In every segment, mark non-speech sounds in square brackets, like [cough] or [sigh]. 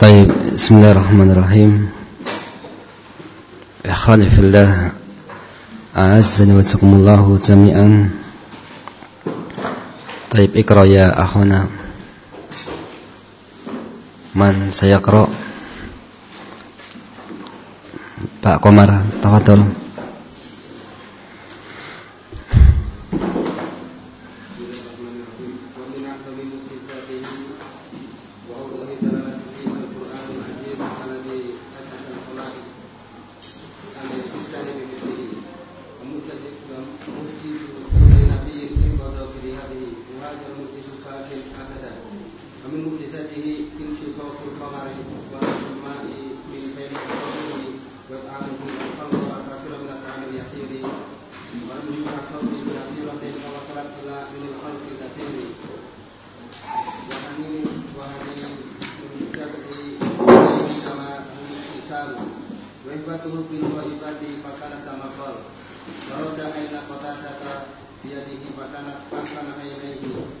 طيب بسم الله الرحمن الرحيم إخواني في الله أعزني واتقم الله جميعا طيب اقرأ يا أخونا من سيقرأ Pak Komar, tafadhol. ومن محدثاته انشقاق القمر وأخذ الماء من بين الرجل وإطعامه الخمر وكثير من الطعام اليسير ورمي مع الثوب كثيرة ووصلت إلى من الخلق الكثير وهني وهني من الشرع كما هم الكتاب وإثباته في الواجبات فكانت كما قال ورد عين قتادة بيده فكانت أحسن عينيه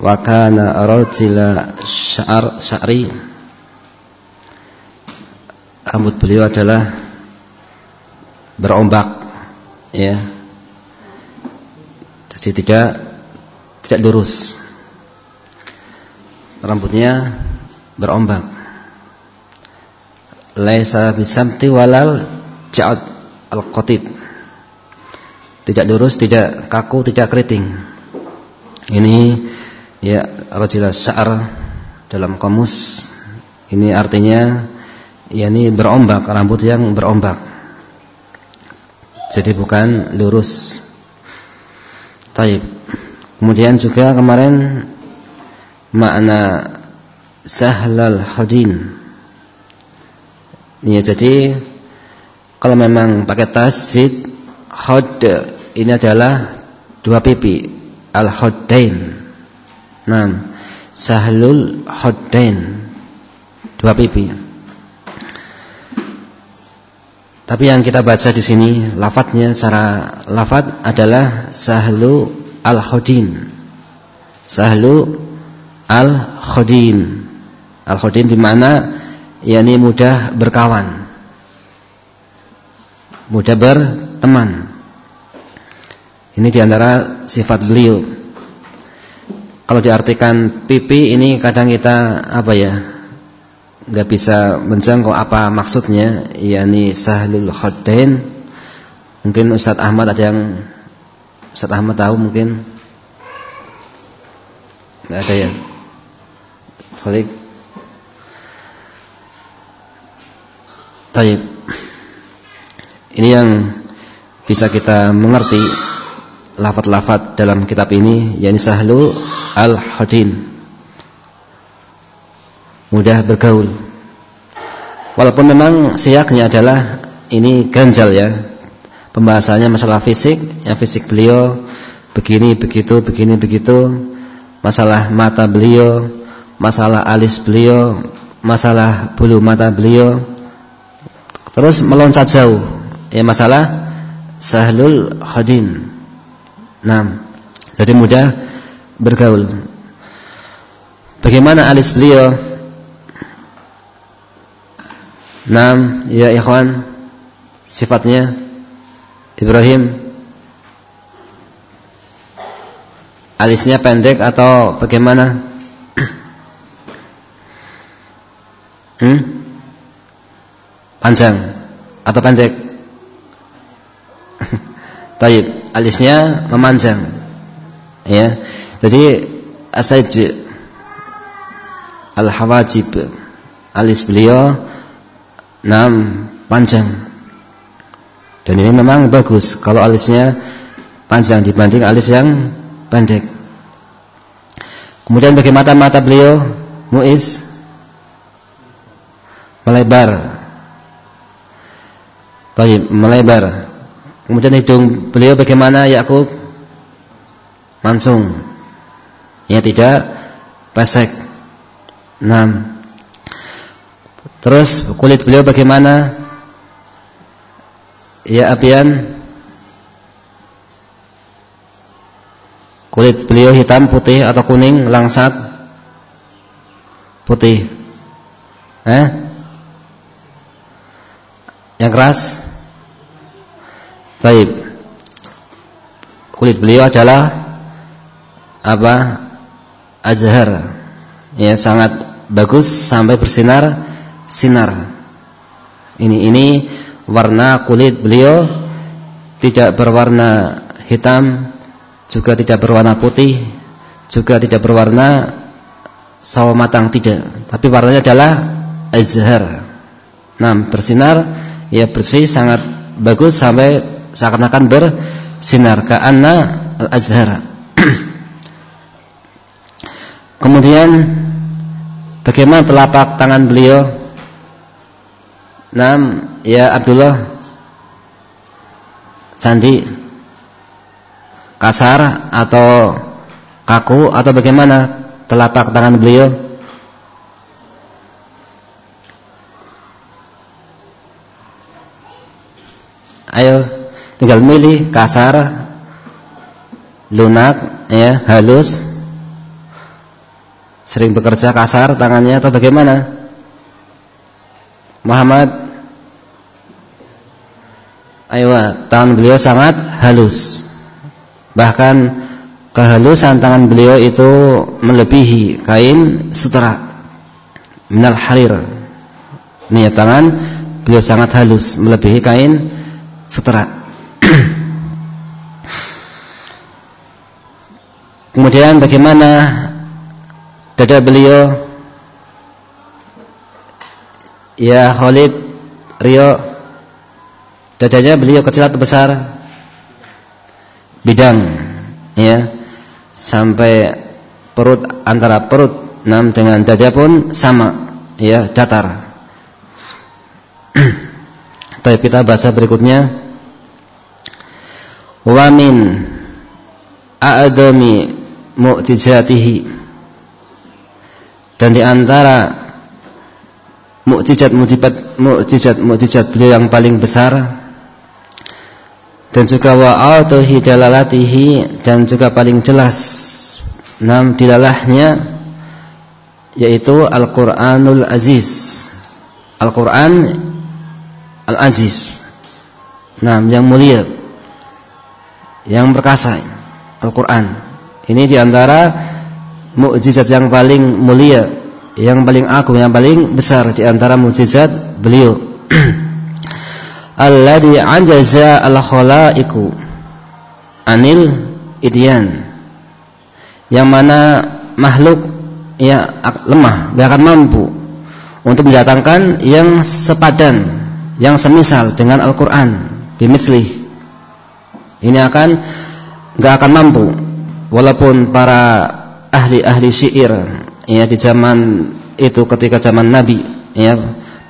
wakana rajila syar sya'ri rambut beliau adalah berombak ya. Jadi tidak tidak lurus rambutnya berombak. Laisa bisamti walal ja'ad al-qatid. Tidak lurus, tidak kaku, tidak keriting. Ini ya rajula sya'ar dalam kamus ini artinya yakni berombak, rambut yang berombak. Jadi bukan lurus. Taib. Kemudian juga kemarin makna sahlal hadin. Ya, jadi kalau memang pakai tasjid hod ini adalah dua pipi al hodain. Nah, sahlul hodain dua pipi. Tapi yang kita baca di sini lafadznya secara lafadz adalah sahlu al hodin. Sahlu al-khodin. Al-khodin di mana yakni mudah berkawan. Mudah berteman. Ini di antara sifat beliau. Kalau diartikan pipi ini kadang kita apa ya? nggak bisa menjangkau apa maksudnya, yakni sahlul khodin. Mungkin Ustadz Ahmad ada yang Ustadz Ahmad tahu mungkin? nggak ada ya? Khalid Taib Ini yang bisa kita mengerti lafat-lafat dalam kitab ini yakni sahlu al-hadin mudah bergaul walaupun memang siaknya adalah ini ganjal ya pembahasannya masalah fisik yang fisik beliau begini begitu begini begitu masalah mata beliau masalah alis beliau, masalah bulu mata beliau. Terus meloncat jauh, ya masalah sahlul khadin. Nah, jadi mudah bergaul. Bagaimana alis beliau? Nah, ya ikhwan, sifatnya Ibrahim alisnya pendek atau bagaimana? [clears throat] Hmm? Panjang atau pendek? [laughs] Taib, alisnya memanjang. Ya. Jadi asaj al-hawajib alis beliau enam panjang. Dan ini memang bagus kalau alisnya panjang dibanding alis yang pendek. Kemudian bagaimana mata beliau? Muiz melebar. Baik, melebar. Kemudian hidung beliau bagaimana Yakub? Mansung. Ya tidak pesek. Enam. Terus kulit beliau bagaimana? Ya Apian Kulit beliau hitam, putih atau kuning, langsat? Putih. Eh? Yang keras? Taib. Kulit beliau adalah apa? Azhar. Ya, sangat bagus sampai bersinar sinar. Ini ini warna kulit beliau tidak berwarna hitam juga tidak berwarna putih, juga tidak berwarna sawo matang tidak, tapi warnanya adalah azhar. Nah, bersinar ya bersih sangat bagus sampai seakan-akan bersinar karena al-azhar. [clears throat] Kemudian bagaimana telapak tangan beliau? Nam, ya Abdullah Sandi kasar atau kaku atau bagaimana telapak tangan beliau? Ayo tinggal milih kasar, lunak, ya, halus. Sering bekerja kasar tangannya atau bagaimana? Muhammad Ayo, tangan beliau sangat halus. Bahkan kehalusan tangan beliau itu melebihi kain sutera minal harir. Ini ya, tangan beliau sangat halus melebihi kain sutera. [clears throat] Kemudian bagaimana dada beliau? Ya Khalid Rio dadanya beliau kecil atau besar? bidang ya sampai perut antara perut enam dengan dada pun sama ya datar. [clears throat] Tapi kita bahasa berikutnya wa min a'dami mu'jizatihi dan di antara mukjizat mukjizat mukjizat mukjizat beliau yang paling besar dan juga wa hidalalatihi dan juga paling jelas enam dilalahnya yaitu Al-Qur'anul Aziz. Al-Qur'an Al-Aziz. Nah, yang mulia. Yang perkasa. Al-Qur'an. Ini di antara mukjizat yang paling mulia, yang paling agung, yang paling besar di antara mukjizat beliau. [clears throat] alladhi ajaza al-khalaiqu anil idyan yang mana makhluk ya lemah tidak akan mampu untuk mendatangkan yang sepadan yang semisal dengan Al-Qur'an bimithli ini akan enggak akan mampu. Walaupun para ahli-ahli syair ya di zaman itu ketika zaman Nabi ya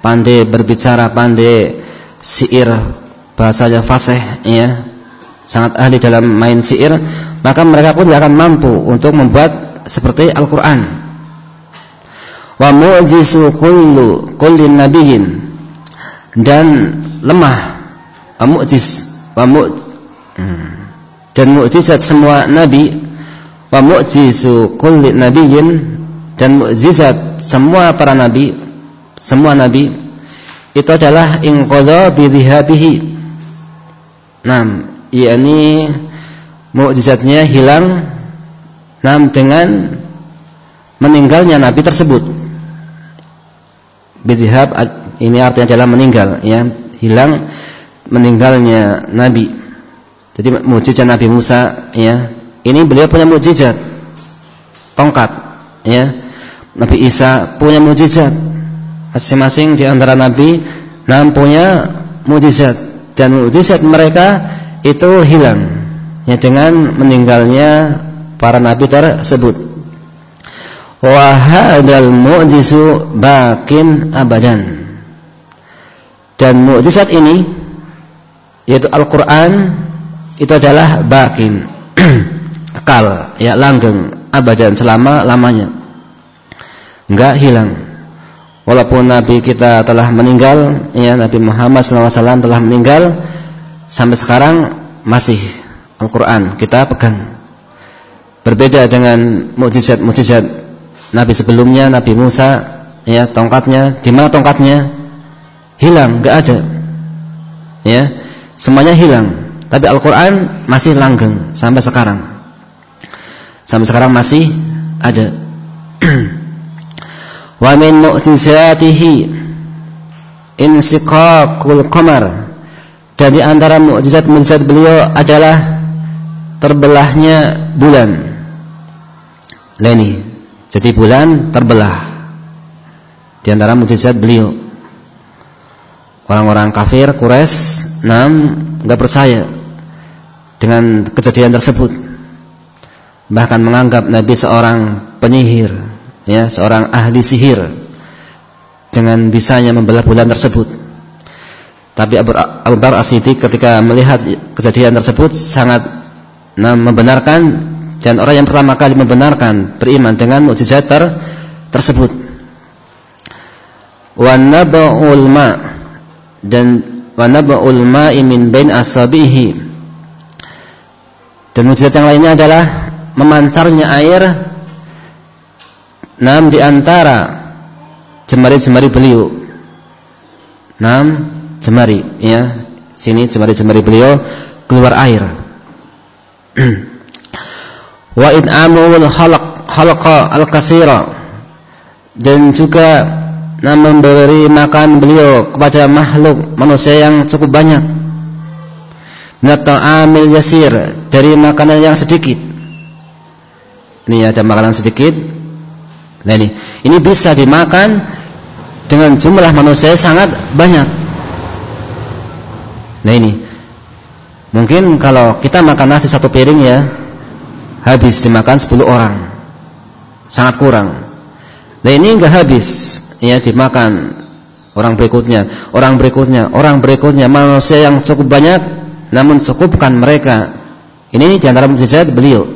pandai berbicara pandai syair bahasanya fasih ya sangat ahli dalam main syair maka mereka pun tidak akan mampu untuk membuat seperti Al-Qur'an. Wa mu'jizu kullu kullin nabiyyin. Dan lemah. Wa mu'jiz. Dan mukjizat semua nabi wa mu'jizu kulli nabiyyin dan mukjizat semua para nabi semua nabi itu adalah inqadha bidhihabihi. Nam, yakni mukjizatnya hilang nam dengan meninggalnya nabi tersebut. Bidhihab ini artinya adalah meninggal ya, hilang meninggalnya nabi. Jadi mukjizat Nabi Musa ya. Ini beliau punya mukjizat tongkat ya. Nabi Isa punya mukjizat Masing-masing di antara nabi nam punya mujizat dan mujizat mereka itu hilang. ya dengan meninggalnya para nabi tersebut. Wa hadzal mu'jizu bakin abadan. Dan mukjizat ini yaitu Al-Qur'an itu adalah bakin. [clears throat] Kekal ya langgeng abadan selama lamanya. Enggak hilang. Walaupun nabi kita telah meninggal ya Nabi Muhammad SAW telah meninggal sampai sekarang masih Al-Qur'an kita pegang. Berbeda dengan mukjizat-mukjizat nabi sebelumnya Nabi Musa ya tongkatnya di mana tongkatnya? Hilang enggak ada. Ya semuanya hilang tapi Al-Qur'an masih langgeng sampai sekarang sampai sekarang masih ada [clears throat] wa min mu'jizatihi insiqaqul qamar dan di antara mukjizat-mukjizat beliau adalah terbelahnya bulan. Leni. Jadi bulan terbelah. Di antara mukjizat beliau. Orang-orang kafir Quraisy enam enggak percaya dengan kejadian tersebut. Bahkan menganggap Nabi seorang penyihir ya, seorang ahli sihir dengan bisanya membelah bulan tersebut. Tapi Abu, Bakar As-Siddiq ketika melihat kejadian tersebut sangat nah, membenarkan dan orang yang pertama kali membenarkan beriman dengan mukjizat ter, tersebut. Wa naba'ul ma dan wa naba'ul ma'i min asabihi. Dan mukjizat yang lainnya adalah memancarnya air Nam di antara jemari-jemari beliau. Nam jemari, ya. Sini jemari-jemari beliau keluar air. [clears throat] Wa id'amul khalaq khalaqa al-katsira. Dan juga nam memberi makan beliau kepada makhluk manusia yang cukup banyak. Ta'amil yasir dari makanan yang sedikit. Ini ada makanan sedikit, Nah ini, ini bisa dimakan dengan jumlah manusia sangat banyak. Nah ini, mungkin kalau kita makan nasi satu piring ya, habis dimakan 10 orang, sangat kurang. Nah ini enggak habis, ya dimakan. Orang berikutnya, orang berikutnya, orang berikutnya, manusia yang cukup banyak, namun cukupkan mereka. Ini di antara mujizat beliau.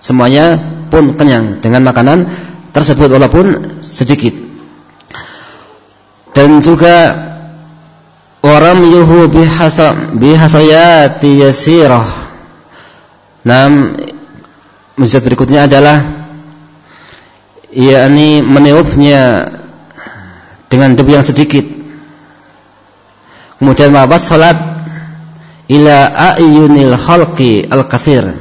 Semuanya pun kenyang dengan makanan tersebut walaupun sedikit. Dan juga orang yuhu bihasa bihasayati yasirah. Nam mujizat berikutnya adalah yakni meniupnya dengan debu yang sedikit. Kemudian mabas salat ila ayunil khalqi al-kathir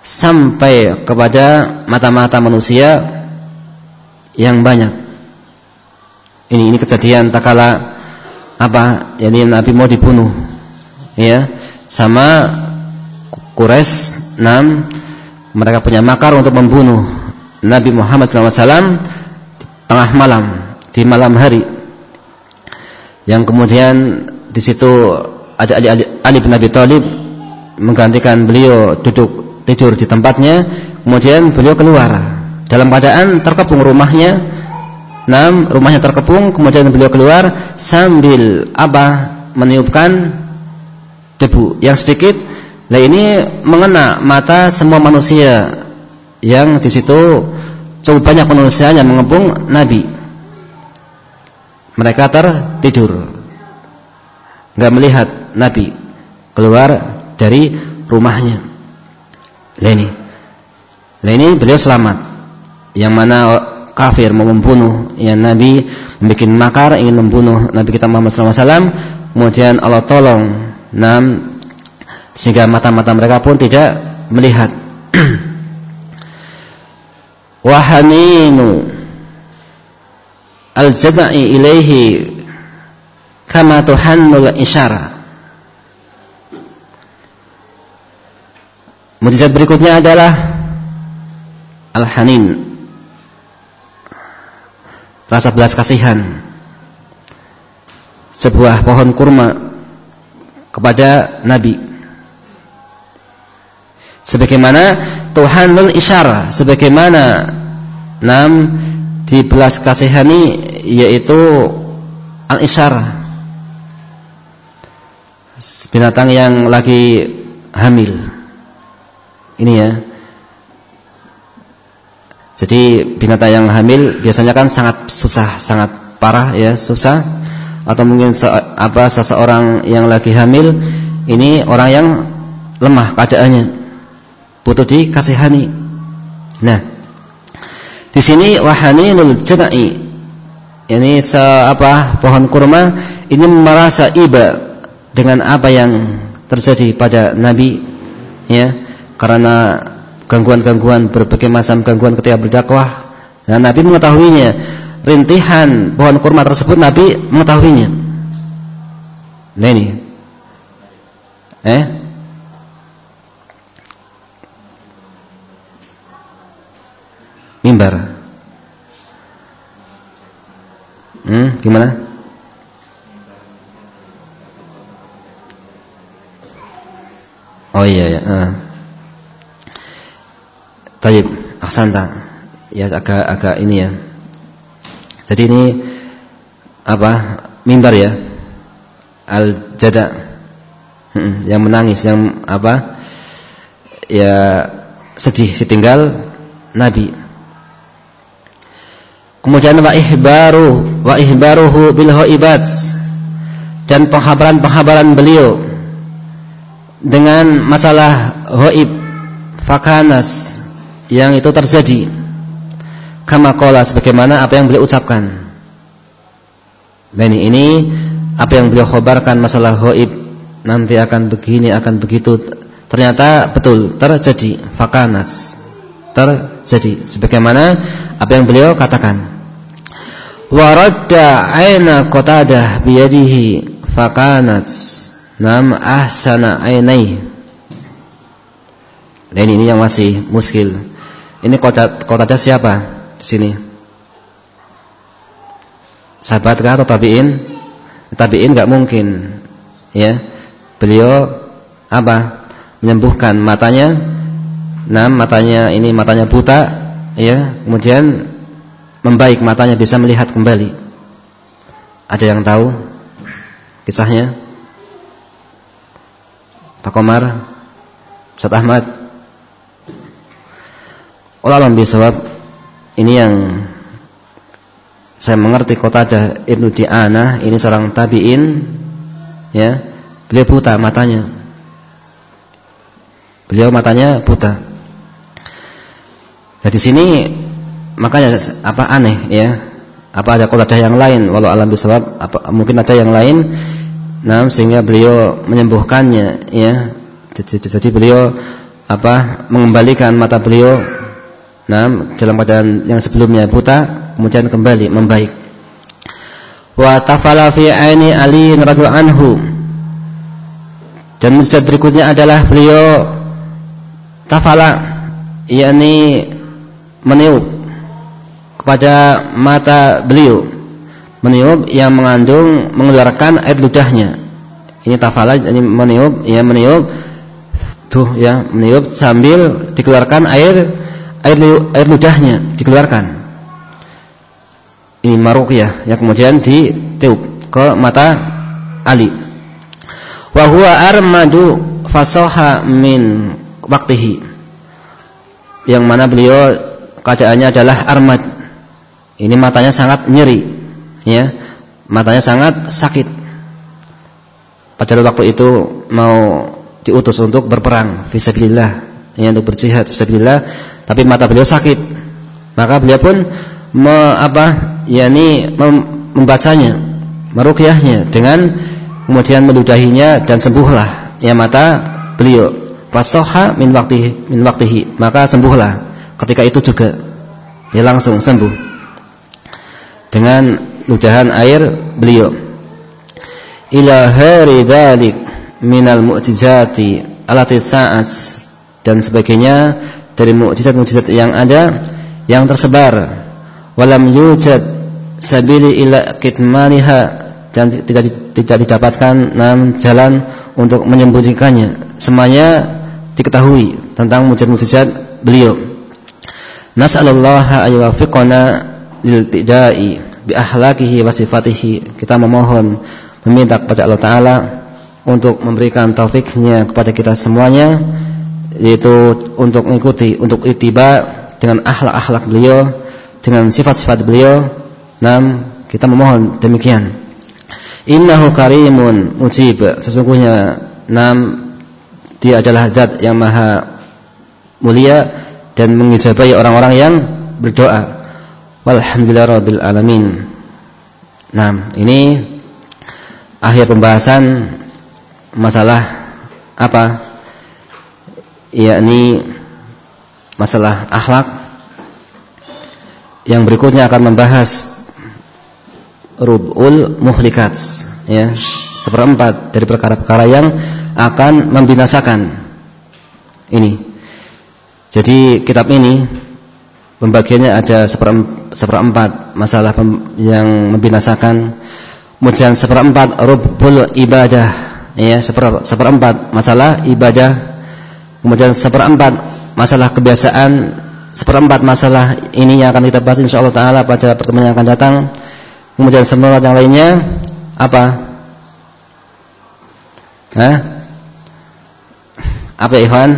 sampai kepada mata-mata manusia yang banyak. Ini ini kejadian tak kala apa? Jadi Nabi mau dibunuh. Ya, sama Quraisy enam mereka punya makar untuk membunuh Nabi Muhammad SAW tengah malam, di malam hari. Yang kemudian di situ ada Ali, Ali, Ali bin Abi Thalib menggantikan beliau duduk tidur di tempatnya, kemudian beliau keluar. Dalam keadaan terkepung rumahnya. Nam, rumahnya terkepung. Kemudian beliau keluar sambil apa meniupkan debu yang sedikit. Nah ini mengena mata semua manusia yang di situ. Cukup banyak manusia yang mengepung Nabi. Mereka tertidur nggak melihat Nabi keluar dari rumahnya. Lah ini beliau selamat. Yang mana kafir mau membunuh ya Nabi membuat makar ingin membunuh Nabi kita Muhammad SAW kemudian Allah tolong nam sehingga mata-mata mereka pun tidak melihat. [clears throat] Wahaninu al-jada'i ilaihi kama tuhannul isyara. Mujizat berikutnya adalah al-hanin. Rasa belas kasihan. Sebuah pohon kurma kepada Nabi. Sebagaimana Tuhanul isyarah, sebagaimana nam di belas kasihani yaitu al-isyarah. Binatang yang lagi hamil. Ini ya. Jadi binatang yang hamil biasanya kan sangat susah, sangat parah ya, susah. Atau mungkin se apa seseorang yang lagi hamil ini orang yang lemah keadaannya, butuh dikasihani. Nah, di sini wahaninul jada'i ini se apa pohon kurma ini merasa iba dengan apa yang terjadi pada Nabi ya karena gangguan-gangguan berbagai macam gangguan ketika berdakwah. Dan Nabi mengetahuinya. Rintihan pohon kurma tersebut Nabi mengetahuinya. Nah ini. Eh? Mimbar. Hmm gimana oh iya ya uh. Taib, ahsanta. Ya agak agak ini ya. Jadi ini apa? Mimbar ya. Al-jada. Hmm, yang menangis, yang apa? Ya sedih ditinggal Nabi. Kemudian wa ihbaru wa ihbaruhu bil dan penghabaran-penghabaran beliau dengan masalah ghaib fakanas yang itu terjadi. Kama qala sebagaimana apa yang beliau ucapkan. Bani ini apa yang beliau khabarkan masalah gaib nanti akan begini akan begitu. Ternyata betul terjadi fakanas. Terjadi sebagaimana apa yang beliau katakan. Waradda aina qatadah biyadihi fakanat nam ahsana ainai dan ini yang masih muskil ini kota kota siapa di sini? Sahabat kah atau tabiin? Tabiin nggak mungkin, ya. Beliau apa? Menyembuhkan matanya. Nah, matanya ini matanya buta, ya. Kemudian membaik matanya bisa melihat kembali. Ada yang tahu kisahnya? Pak Komar, Ustaz Ahmad. Wallahualam bisawab. Ini yang saya mengerti kota ada Ibnu Di'anah ini seorang tabi'in ya. Beliau buta matanya. Beliau matanya buta. Nah di sini makanya apa aneh ya. Apa ada kota yang lain? Walau alam bisawab. Apa mungkin ada yang lain nah sehingga beliau menyembuhkannya ya jadi, jadi beliau apa mengembalikan mata beliau Nah, dalam keadaan yang sebelumnya buta kemudian kembali membaik. Wa tafala fi aini Ali radhiyallahu anhu. Dan mujizat berikutnya adalah beliau tafala yakni meniup kepada mata beliau meniup yang mengandung mengeluarkan air ludahnya. Ini tafala ini meniup ya meniup tuh ya meniup sambil dikeluarkan air air air ludahnya dikeluarkan. Ini maruqyah yang kemudian ditiup ke mata Ali. Wa huwa armadu fasaha min waktihi. Yang mana beliau keadaannya adalah armad. Ini matanya sangat nyeri, ya. Matanya sangat sakit. Padahal waktu itu mau diutus untuk berperang fisabilillah, ya untuk berjihad fisabilillah tapi mata beliau sakit. Maka beliau pun me, apa yakni mem, membacanya, meruqyahnya dengan kemudian meludahinya dan sembuhlah ya mata beliau. Fasoha min waktihi min waktihi, maka sembuhlah ketika itu juga. Ya langsung sembuh. Dengan ludahan air beliau. Ila hari dzalik minal mu'jizati alati sa'at dan sebagainya dari mukjizat-mukjizat yang ada yang tersebar walam yujad sabili ila kitmaniha dan tidak tidak didapatkan enam jalan untuk menyembunyikannya semuanya diketahui tentang mujizat-mujizat beliau. Nas'alullaha ayuwafiqana lil tidai bi ahlakihi wa sifatihi. Kita memohon meminta kepada Allah taala untuk memberikan taufiknya kepada kita semuanya yaitu untuk mengikuti untuk itiba dengan akhlak-akhlak beliau dengan sifat-sifat beliau. Nam kita memohon demikian. Innahu karimun mujib. Sesungguhnya nam dia adalah zat yang maha mulia dan mengijabahi orang-orang yang berdoa walhamdulillahirabbil alamin. Nah ini akhir pembahasan masalah apa? Yakni masalah akhlak. Yang berikutnya akan membahas rubul muhlikat ya seperempat dari perkara-perkara yang akan membinasakan ini. Jadi kitab ini pembagiannya ada seperempat masalah yang membinasakan kemudian seperempat rubul ibadah ya seperempat masalah ibadah Kemudian seperempat masalah kebiasaan, seperempat masalah ini yang akan kita bahas insyaallah taala pada pertemuan yang akan datang. Kemudian seperempat yang lainnya apa? Hah? Apa ya, Ikhwan?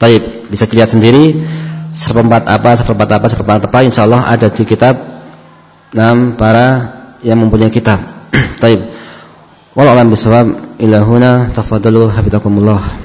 Taib, bisa dilihat sendiri seperempat apa, seperempat apa, seperempat apa insyaallah ada di kitab enam para yang mempunyai kitab. [clears throat] Taib. Wallahu a'lam bishawab. Ila huna tafadhalu hafizakumullah.